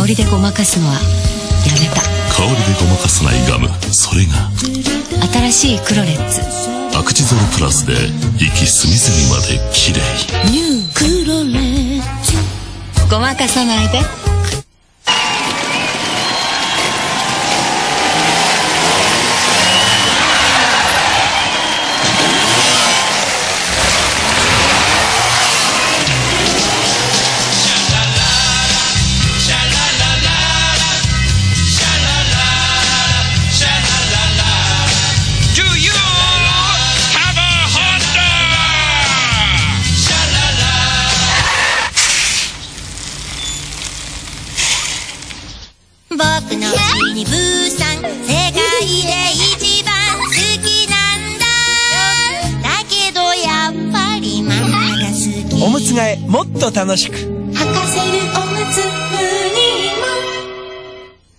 香りでごまかすのはやめた。香りでごまかさないガム。それが。新しいクロレッツ。アクチゾルプラスで息隅々まで綺麗。ニュークロレッツ。ごまかさないで僕のうちにブーさん世界で一番好きなんだだけどやっぱりママが好きおむつ替えもっと楽しく履かせるおむつ